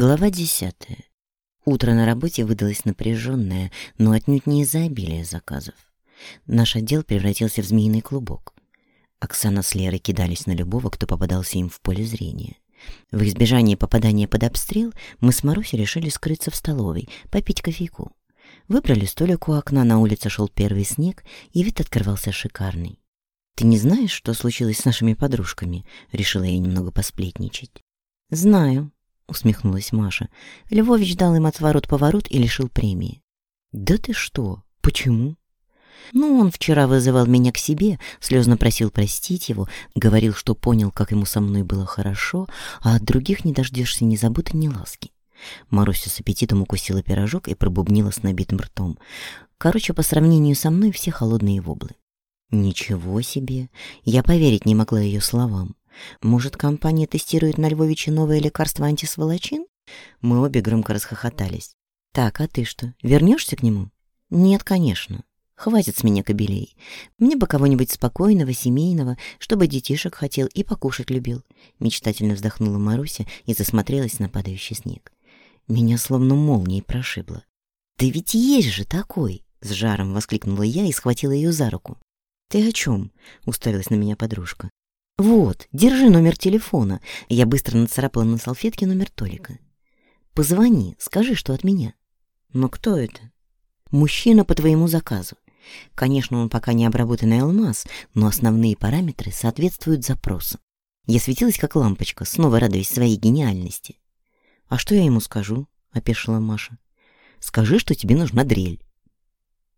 Глава десятая. Утро на работе выдалось напряженное, но отнюдь не из-за обилия заказов. Наш отдел превратился в змеиный клубок. Оксана с Лерой кидались на любого, кто попадался им в поле зрения. В избежание попадания под обстрел мы с Марусей решили скрыться в столовой, попить кофейку. Выбрали столик у окна, на улице шел первый снег, и вид открывался шикарный. «Ты не знаешь, что случилось с нашими подружками?» — решила я немного посплетничать. «Знаю», — усмехнулась Маша. «Львович дал им отворот-поворот и лишил премии». «Да ты что? Почему?» Ну, он вчера вызывал меня к себе, слезно просил простить его, говорил, что понял, как ему со мной было хорошо, а от других не дождешься ни заботы, ни ласки. Маруся с аппетитом укусила пирожок и пробубнила с набитым ртом. Короче, по сравнению со мной все холодные воблы. Ничего себе! Я поверить не могла ее словам. Может, компания тестирует на Львовиче новое лекарство антисволочин? Мы обе громко расхохотались. Так, а ты что, вернешься к нему? Нет, конечно. Хватит с меня кобелей. Мне бы кого-нибудь спокойного, семейного, чтобы детишек хотел и покушать любил. Мечтательно вздохнула Маруся и засмотрелась на падающий снег. Меня словно молнией прошибло. «Да ведь есть же такой!» — с жаром воскликнула я и схватила ее за руку. «Ты о чем?» — уставилась на меня подружка. «Вот, держи номер телефона». Я быстро нацарапала на салфетке номер Толика. «Позвони, скажи, что от меня». «Но кто это?» «Мужчина по твоему заказу. Конечно, он пока не обработанный алмаз, но основные параметры соответствуют запросу. Я светилась как лампочка, снова радуясь своей гениальности. «А что я ему скажу?» — опешила Маша. «Скажи, что тебе нужна дрель».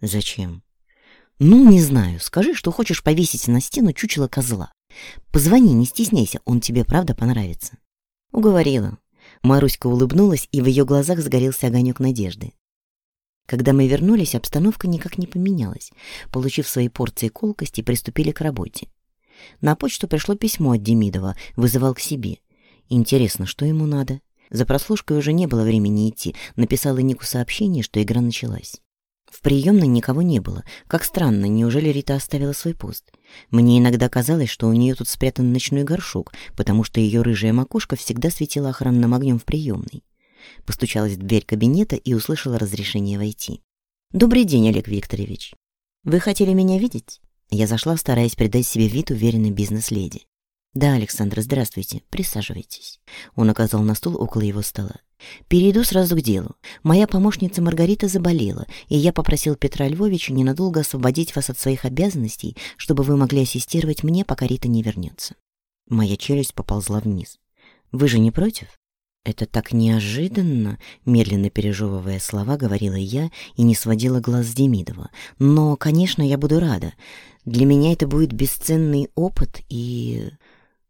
«Зачем?» «Ну, не знаю. Скажи, что хочешь повесить на стену чучело козла. Позвони, не стесняйся, он тебе правда понравится». Уговорила. Маруська улыбнулась, и в ее глазах загорелся огонек надежды. Когда мы вернулись, обстановка никак не поменялась. Получив свои порции колкости, приступили к работе. На почту пришло письмо от Демидова, вызывал к себе. Интересно, что ему надо? За прослушкой уже не было времени идти. Написала Нику сообщение, что игра началась. В приемной никого не было. Как странно, неужели Рита оставила свой пост? Мне иногда казалось, что у нее тут спрятан ночной горшок, потому что ее рыжая макушка всегда светила охранным огнем в приемной. Постучалась в дверь кабинета и услышала разрешение войти. «Добрый день, Олег Викторович. Вы хотели меня видеть?» Я зашла, стараясь придать себе вид уверенной бизнес-леди. «Да, Александр, здравствуйте. Присаживайтесь». Он оказал на стул около его стола. «Перейду сразу к делу. Моя помощница Маргарита заболела, и я попросил Петра Львовича ненадолго освободить вас от своих обязанностей, чтобы вы могли ассистировать мне, пока Рита не вернется». Моя челюсть поползла вниз. «Вы же не против?» «Это так неожиданно», — медленно пережевывая слова, говорила я и не сводила глаз с Демидова. «Но, конечно, я буду рада. Для меня это будет бесценный опыт и...»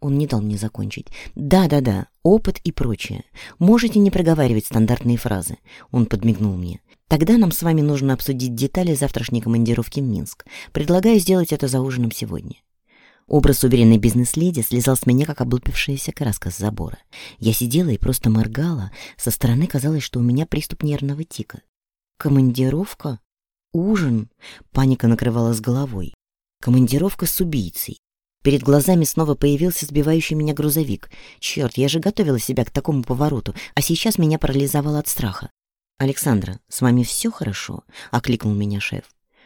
Он не дал мне закончить. «Да-да-да, опыт и прочее. Можете не проговаривать стандартные фразы». Он подмигнул мне. «Тогда нам с вами нужно обсудить детали завтрашней командировки в Минск. Предлагаю сделать это за ужином сегодня». Образ уверенной бизнес-леди слезал с меня, как облупившаяся краска с забора. Я сидела и просто моргала. Со стороны казалось, что у меня приступ нервного тика. «Командировка? Ужин?» Паника накрывала с головой. «Командировка с убийцей. Перед глазами снова появился сбивающий меня грузовик. Черт, я же готовила себя к такому повороту, а сейчас меня парализовало от страха. «Александра, с вами все хорошо?» — окликнул меня шеф.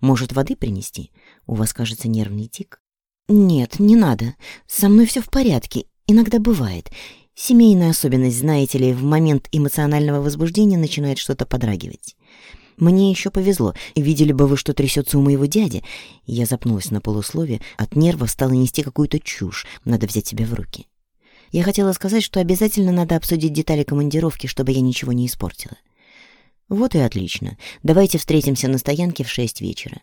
«Может, воды принести? У вас, кажется, нервный тик?» «Нет, не надо. Со мной все в порядке. Иногда бывает. Семейная особенность, знаете ли, в момент эмоционального возбуждения начинает что-то подрагивать. Мне еще повезло. Видели бы вы, что трясется у моего дяди. Я запнулась на полуслове, от нервов стала нести какую-то чушь. Надо взять себя в руки. Я хотела сказать, что обязательно надо обсудить детали командировки, чтобы я ничего не испортила. Вот и отлично. Давайте встретимся на стоянке в шесть вечера.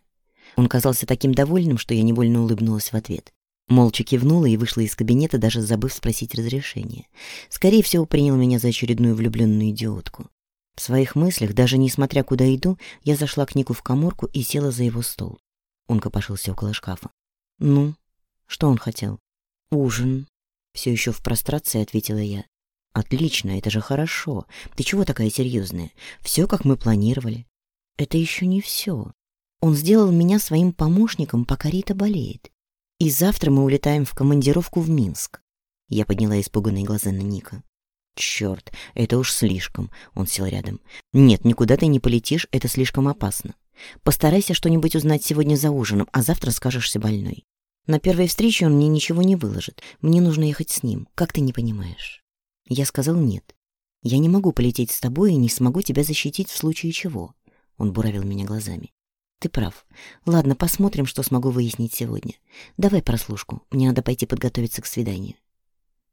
Он казался таким довольным, что я невольно улыбнулась в ответ. Молча кивнула и вышла из кабинета, даже забыв спросить разрешения. Скорее всего, принял меня за очередную влюбленную идиотку. В своих мыслях, даже несмотря куда иду, я зашла к Нику в коморку и села за его стол. Он копошился около шкафа. «Ну, что он хотел?» «Ужин». Все еще в прострации ответила я. «Отлично, это же хорошо. Ты чего такая серьезная? Все, как мы планировали». «Это еще не все. Он сделал меня своим помощником, пока Рита болеет. И завтра мы улетаем в командировку в Минск». Я подняла испуганные глаза на Ника. Черт, это уж слишком. Он сел рядом. Нет, никуда ты не полетишь, это слишком опасно. Постарайся что-нибудь узнать сегодня за ужином, а завтра скажешься больной. На первой встрече он мне ничего не выложит. Мне нужно ехать с ним. Как ты не понимаешь? Я сказал нет. Я не могу полететь с тобой и не смогу тебя защитить в случае чего. Он буравил меня глазами. Ты прав. Ладно, посмотрим, что смогу выяснить сегодня. Давай прослушку. Мне надо пойти подготовиться к свиданию.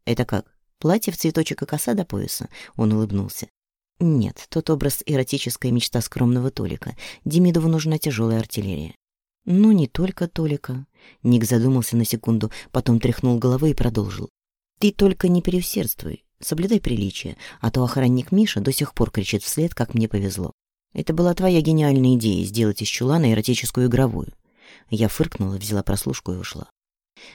Это как? Платье в цветочек и коса до пояса? Он улыбнулся. Нет, тот образ эротическая мечта скромного Толика. Демидову нужна тяжелая артиллерия. Ну, не только Толика. Ник задумался на секунду, потом тряхнул головой и продолжил. Ты только не переусердствуй, соблюдай приличие, а то охранник Миша до сих пор кричит вслед, как мне повезло. Это была твоя гениальная идея сделать из чулана эротическую игровую. Я фыркнула, взяла прослушку и ушла.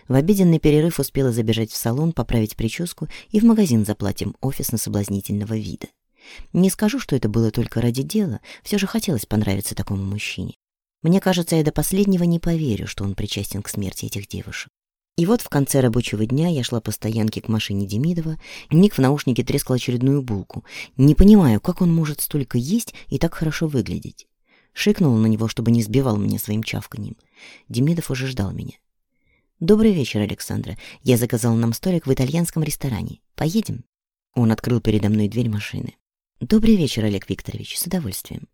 В обеденный перерыв успела забежать в салон, поправить прическу и в магазин за платьем офисно-соблазнительного вида. Не скажу, что это было только ради дела, все же хотелось понравиться такому мужчине. Мне кажется, я до последнего не поверю, что он причастен к смерти этих девушек. И вот в конце рабочего дня я шла по стоянке к машине Демидова, Ник в наушнике трескал очередную булку. Не понимаю, как он может столько есть и так хорошо выглядеть. Шикнула на него, чтобы не сбивал меня своим чавканьем. Демидов уже ждал меня. «Добрый вечер, Александра. Я заказал нам столик в итальянском ресторане. Поедем?» Он открыл передо мной дверь машины. «Добрый вечер, Олег Викторович. С удовольствием».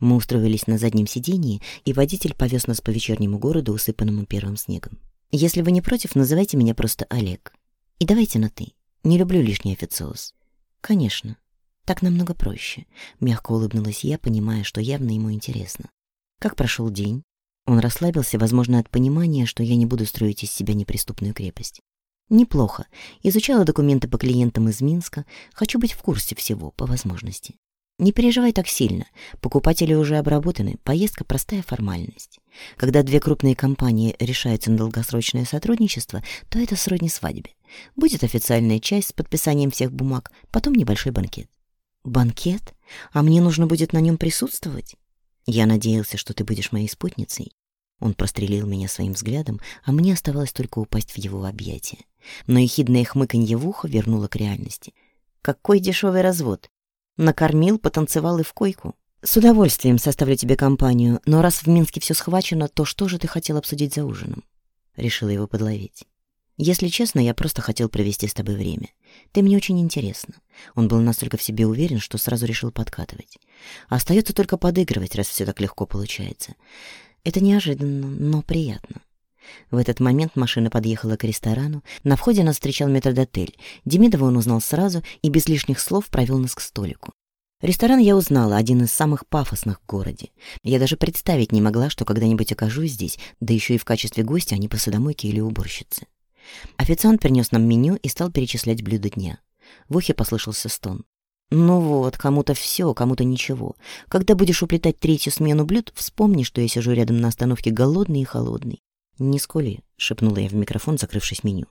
Мы устроились на заднем сидении, и водитель повез нас по вечернему городу, усыпанному первым снегом. «Если вы не против, называйте меня просто Олег. И давайте на «ты». Не люблю лишний официоз». «Конечно. Так намного проще», — мягко улыбнулась я, понимая, что явно ему интересно. «Как прошел день?» Он расслабился, возможно, от понимания, что я не буду строить из себя неприступную крепость. Неплохо. Изучала документы по клиентам из Минска. Хочу быть в курсе всего, по возможности. Не переживай так сильно. Покупатели уже обработаны. Поездка — простая формальность. Когда две крупные компании решаются на долгосрочное сотрудничество, то это сродни свадьбе. Будет официальная часть с подписанием всех бумаг, потом небольшой банкет. Банкет? А мне нужно будет на нем присутствовать? Я надеялся, что ты будешь моей спутницей. Он прострелил меня своим взглядом, а мне оставалось только упасть в его объятия. Но ехидное хмыканье в ухо вернуло к реальности. Какой дешевый развод! Накормил, потанцевал и в койку. С удовольствием составлю тебе компанию, но раз в Минске все схвачено, то что же ты хотел обсудить за ужином? Решила его подловить. Если честно, я просто хотел провести с тобой время. Ты мне очень интересна. Он был настолько в себе уверен, что сразу решил подкатывать. Остается только подыгрывать, раз все так легко получается. Это неожиданно, но приятно. В этот момент машина подъехала к ресторану. На входе нас встречал метрдотель. Демидова он узнал сразу и без лишних слов провел нас к столику. Ресторан я узнала, один из самых пафосных в городе. Я даже представить не могла, что когда-нибудь окажусь здесь, да еще и в качестве гостя, а не посудомойки или уборщицы. Официант принес нам меню и стал перечислять блюда дня. В ухе послышался стон. Ну вот, кому-то все, кому-то ничего. Когда будешь уплетать третью смену блюд, вспомни, что я сижу рядом на остановке голодный и холодный. «Не скули», — шепнула я в микрофон, закрывшись меню.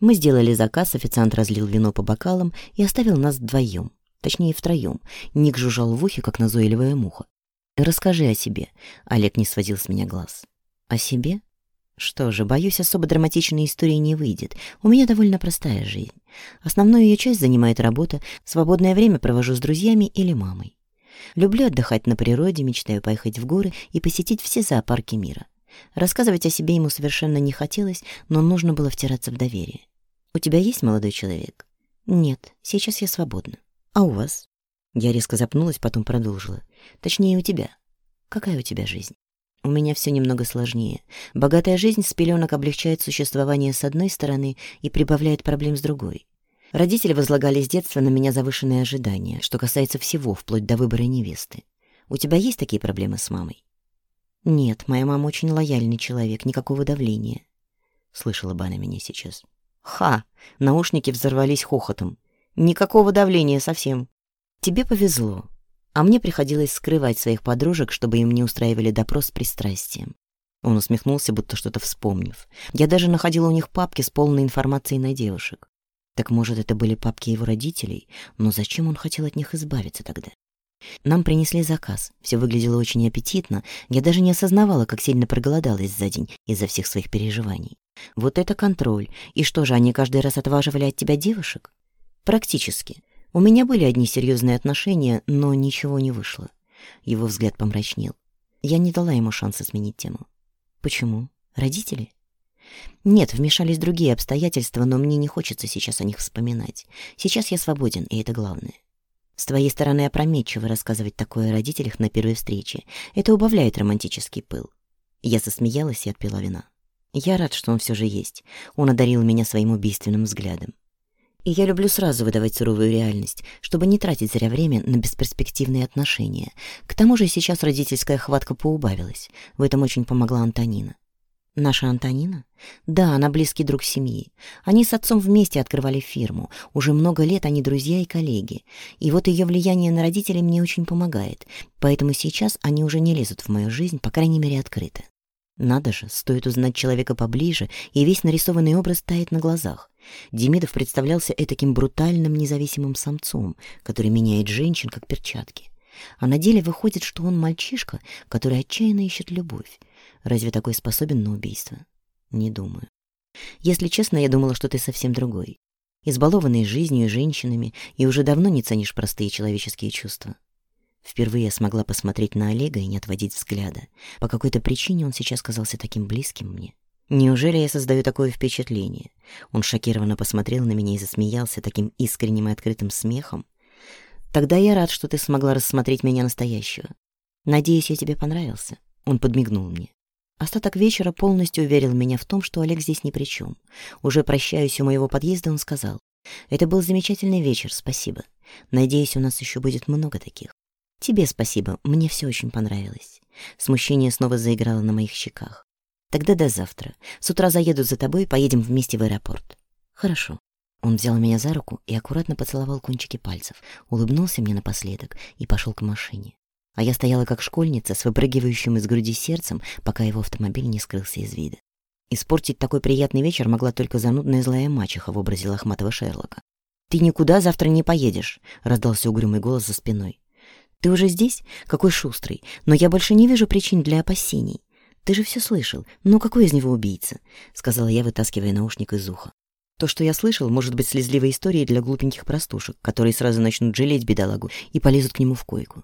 Мы сделали заказ, официант разлил вино по бокалам и оставил нас вдвоем, точнее втроем. Ник жужжал в ухе, как назойливая муха. «Расскажи о себе», — Олег не сводил с меня глаз. «О себе?» Что же, боюсь, особо драматичной истории не выйдет. У меня довольно простая жизнь. Основную ее часть занимает работа, свободное время провожу с друзьями или мамой. Люблю отдыхать на природе, мечтаю поехать в горы и посетить все зоопарки мира. Рассказывать о себе ему совершенно не хотелось, но нужно было втираться в доверие. «У тебя есть молодой человек?» «Нет, сейчас я свободна. А у вас?» Я резко запнулась, потом продолжила. «Точнее, у тебя. Какая у тебя жизнь?» У меня все немного сложнее. Богатая жизнь с пеленок облегчает существование с одной стороны и прибавляет проблем с другой. Родители возлагали с детства на меня завышенные ожидания, что касается всего, вплоть до выбора невесты. У тебя есть такие проблемы с мамой? Нет, моя мама очень лояльный человек, никакого давления. Слышала бы она меня сейчас. Ха! Наушники взорвались хохотом. Никакого давления совсем. Тебе повезло а мне приходилось скрывать своих подружек, чтобы им не устраивали допрос с пристрастием. Он усмехнулся, будто что-то вспомнив. Я даже находила у них папки с полной информацией на девушек. Так может, это были папки его родителей? Но зачем он хотел от них избавиться тогда? Нам принесли заказ. Все выглядело очень аппетитно. Я даже не осознавала, как сильно проголодалась за день из-за всех своих переживаний. Вот это контроль. И что же, они каждый раз отваживали от тебя девушек? Практически. У меня были одни серьезные отношения, но ничего не вышло. Его взгляд помрачнел. Я не дала ему шанса сменить тему. Почему? Родители? Нет, вмешались другие обстоятельства, но мне не хочется сейчас о них вспоминать. Сейчас я свободен, и это главное. С твоей стороны опрометчиво рассказывать такое о родителях на первой встрече. Это убавляет романтический пыл. Я засмеялась и отпила вина. Я рад, что он все же есть. Он одарил меня своим убийственным взглядом. И я люблю сразу выдавать суровую реальность, чтобы не тратить зря время на бесперспективные отношения. К тому же сейчас родительская хватка поубавилась. В этом очень помогла Антонина. Наша Антонина? Да, она близкий друг семьи. Они с отцом вместе открывали фирму. Уже много лет они друзья и коллеги. И вот ее влияние на родителей мне очень помогает. Поэтому сейчас они уже не лезут в мою жизнь, по крайней мере, открыто. Надо же, стоит узнать человека поближе, и весь нарисованный образ тает на глазах. Демидов представлялся этаким брутальным независимым самцом, который меняет женщин как перчатки. А на деле выходит, что он мальчишка, который отчаянно ищет любовь. Разве такой способен на убийство? Не думаю. Если честно, я думала, что ты совсем другой. Избалованный жизнью и женщинами, и уже давно не ценишь простые человеческие чувства. Впервые я смогла посмотреть на Олега и не отводить взгляда. По какой-то причине он сейчас казался таким близким мне. Неужели я создаю такое впечатление? Он шокированно посмотрел на меня и засмеялся таким искренним и открытым смехом. Тогда я рад, что ты смогла рассмотреть меня настоящего. Надеюсь, я тебе понравился. Он подмигнул мне. Остаток вечера полностью уверил меня в том, что Олег здесь ни при чем. Уже прощаясь у моего подъезда, он сказал, «Это был замечательный вечер, спасибо. Надеюсь, у нас еще будет много таких. Тебе спасибо, мне все очень понравилось». Смущение снова заиграло на моих щеках. «Тогда до завтра. С утра заеду за тобой и поедем вместе в аэропорт». «Хорошо». Он взял меня за руку и аккуратно поцеловал кончики пальцев, улыбнулся мне напоследок и пошел к машине а я стояла как школьница с выпрыгивающим из груди сердцем, пока его автомобиль не скрылся из вида. Испортить такой приятный вечер могла только занудная злая мачеха в образе лохматого Шерлока. «Ты никуда завтра не поедешь», — раздался угрюмый голос за спиной. «Ты уже здесь? Какой шустрый. Но я больше не вижу причин для опасений. Ты же все слышал. Ну какой из него убийца?» — сказала я, вытаскивая наушник из уха. То, что я слышал, может быть слезливой историей для глупеньких простушек, которые сразу начнут жалеть бедолагу и полезут к нему в койку.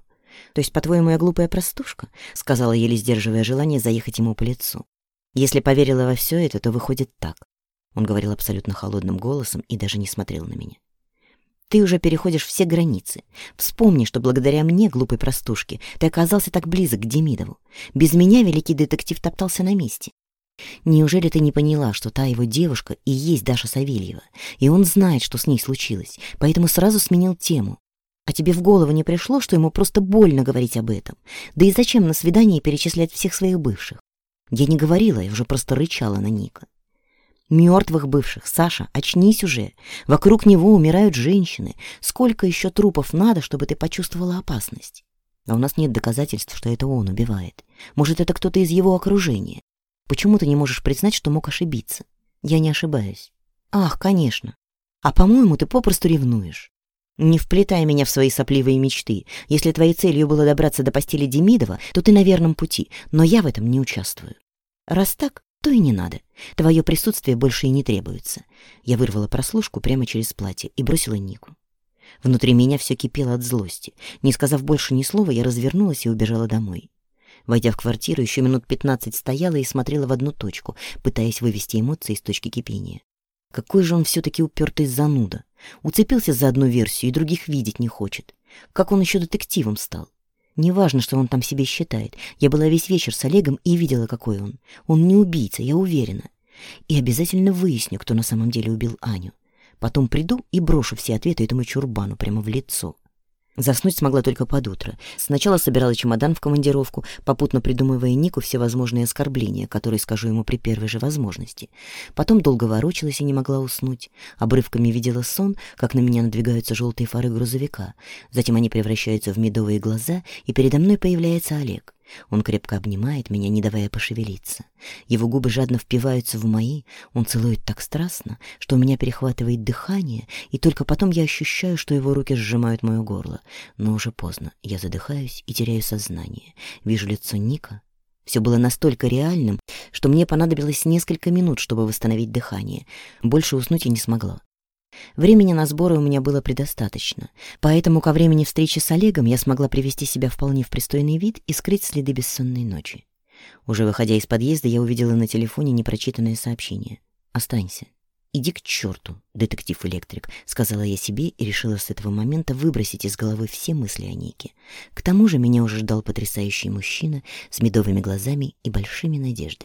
То есть, по-твоему, я глупая простушка? Сказала, еле сдерживая желание заехать ему по лицу. Если поверила во все это, то выходит так. Он говорил абсолютно холодным голосом и даже не смотрел на меня. Ты уже переходишь все границы. Вспомни, что благодаря мне, глупой простушке, ты оказался так близок к Демидову. Без меня великий детектив топтался на месте. Неужели ты не поняла, что та его девушка и есть Даша Савельева, и он знает, что с ней случилось, поэтому сразу сменил тему? А тебе в голову не пришло, что ему просто больно говорить об этом? Да и зачем на свидании перечислять всех своих бывших? Я не говорила, я уже просто рычала на Ника. Мертвых бывших, Саша, очнись уже. Вокруг него умирают женщины. Сколько еще трупов надо, чтобы ты почувствовала опасность? А у нас нет доказательств, что это он убивает. Может, это кто-то из его окружения. Почему ты не можешь признать, что мог ошибиться? Я не ошибаюсь. Ах, конечно. А по-моему, ты попросту ревнуешь. Не вплетай меня в свои сопливые мечты. Если твоей целью было добраться до постели Демидова, то ты на верном пути, но я в этом не участвую. Раз так, то и не надо. Твое присутствие больше и не требуется. Я вырвала прослушку прямо через платье и бросила Нику. Внутри меня все кипело от злости. Не сказав больше ни слова, я развернулась и убежала домой. Войдя в квартиру, еще минут пятнадцать стояла и смотрела в одну точку, пытаясь вывести эмоции из точки кипения. Какой же он все-таки упертый зануда. Уцепился за одну версию и других видеть не хочет. Как он еще детективом стал? Неважно, что он там себе считает. Я была весь вечер с Олегом и видела, какой он. Он не убийца, я уверена. И обязательно выясню, кто на самом деле убил Аню. Потом приду и брошу все ответы этому чурбану прямо в лицо. Заснуть смогла только под утро. Сначала собирала чемодан в командировку, попутно придумывая Нику всевозможные оскорбления, которые скажу ему при первой же возможности. Потом долго ворочалась и не могла уснуть. Обрывками видела сон, как на меня надвигаются желтые фары грузовика. Затем они превращаются в медовые глаза, и передо мной появляется Олег. Он крепко обнимает меня, не давая пошевелиться. Его губы жадно впиваются в мои, он целует так страстно, что у меня перехватывает дыхание, и только потом я ощущаю, что его руки сжимают мое горло. Но уже поздно, я задыхаюсь и теряю сознание. Вижу лицо Ника. Все было настолько реальным, что мне понадобилось несколько минут, чтобы восстановить дыхание. Больше уснуть я не смогла. Времени на сборы у меня было предостаточно, поэтому ко времени встречи с Олегом я смогла привести себя вполне в пристойный вид и скрыть следы бессонной ночи. Уже выходя из подъезда, я увидела на телефоне непрочитанное сообщение. «Останься. Иди к черту, детектив-электрик», — сказала я себе и решила с этого момента выбросить из головы все мысли о Нике. К тому же меня уже ждал потрясающий мужчина с медовыми глазами и большими надеждами.